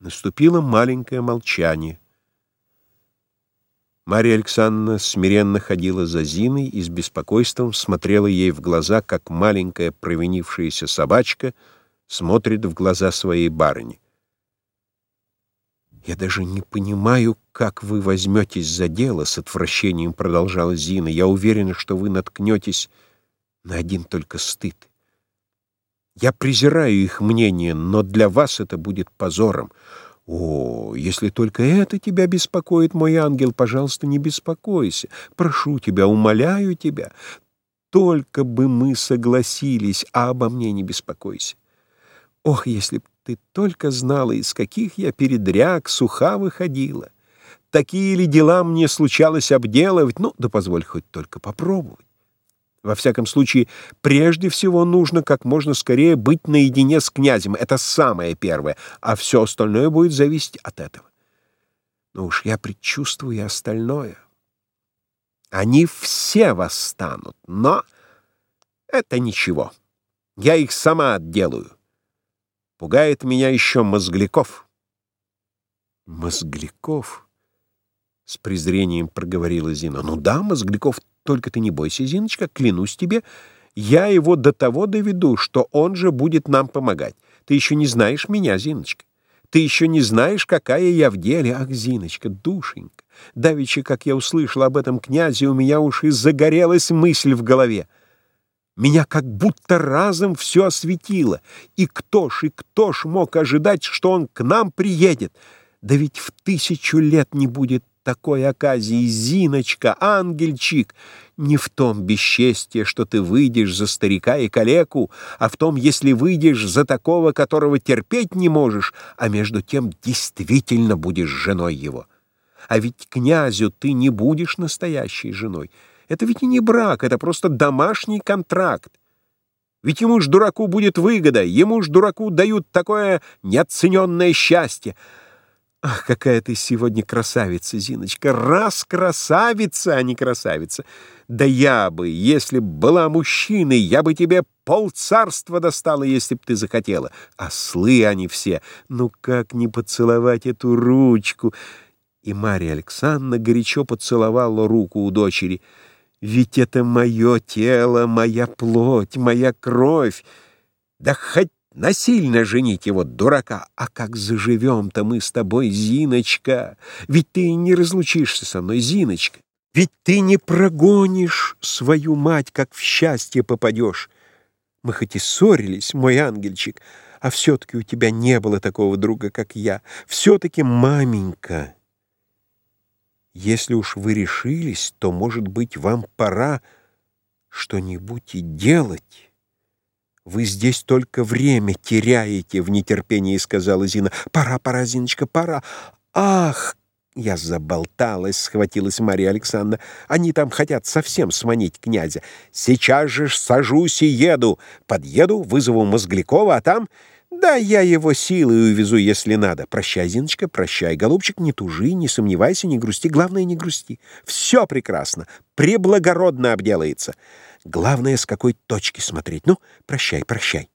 Наступило маленькое молчание. Марья Александровна смиренно ходила за Зиной и с беспокойством смотрела ей в глаза, как маленькая провинившаяся собачка смотрит в глаза своей барыни. «Я даже не понимаю, как вы возьметесь за дело», — с отвращением продолжала Зина. «Я уверена, что вы наткнетесь на один только стыд. Я презираю их мнение, но для вас это будет позором. О, если только это тебя беспокоит, мой ангел, пожалуйста, не беспокойся. Прошу тебя, умоляю тебя. Только бы мы согласились, а обо мне не беспокойся. Ох, если б ты только знала, из каких я передряг суха выходила. Такие ли дела мне случалось обделывать? Ну, да позволь хоть только попробовать. Во всяком случае, прежде всего нужно как можно скорее быть наедине с князем. Это самое первое, а все остальное будет зависеть от этого. Но уж я предчувствую остальное. Они все восстанут, но это ничего. Я их сама отделаю. Пугает меня еще Мозгляков. Мозгляков? С презрением проговорила Зина. Ну да, Мозгляков только ты не бойся, Зиночка, клянусь тебе, я его до того доведу, что он же будет нам помогать. Ты еще не знаешь меня, Зиночка. Ты еще не знаешь, какая я в деле. Ах, Зиночка, душенька, давеча, как я услышала об этом князе, у меня уж и загорелась мысль в голове. Меня как будто разом все осветило. И кто ж, и кто ж мог ожидать, что он к нам приедет? Да ведь в тысячу лет не будет такой оказии, Зиночка, ангельчик, не в том бесчестье, что ты выйдешь за старика и калеку, а в том, если выйдешь за такого, которого терпеть не можешь, а между тем действительно будешь женой его. А ведь князю ты не будешь настоящей женой. Это ведь и не брак, это просто домашний контракт. Ведь ему ж дураку будет выгода, ему ж дураку дают такое неоцененное счастье. Ах, какая ты сегодня красавица, Зиночка! Раз красавица, а не красавица! Да я бы, если б была мужчиной, я бы тебе полцарства достала, если б ты захотела. Ослы они все. Ну как не поцеловать эту ручку? И Марья Александровна горячо поцеловала руку у дочери. Ведь это мое тело, моя плоть, моя кровь. Да хоть насильно женить его, дурака. А как заживем-то мы с тобой, Зиночка? Ведь ты не разлучишься со мной, Зиночка. Ведь ты не прогонишь свою мать, как в счастье попадешь. Мы хоть и ссорились, мой ангельчик, а все-таки у тебя не было такого друга, как я. Все-таки маменька. Если уж вы решились, то, может быть, вам пора что-нибудь и делать». «Вы здесь только время теряете», — в нетерпении сказала Зина. «Пора, пора, Зиночка, пора. Ах!» Я заболталась, схватилась Мария Александровна. Они там хотят совсем сманить князя. Сейчас же сажусь и еду. Подъеду, вызову Мозглякова, а там... Да я его силой увезу, если надо. Прощай, Зиночка, прощай, голубчик, не тужи, не сомневайся, не грусти. Главное, не грусти. Все прекрасно, преблагородно обделается. Главное, с какой точки смотреть. Ну, прощай, прощай.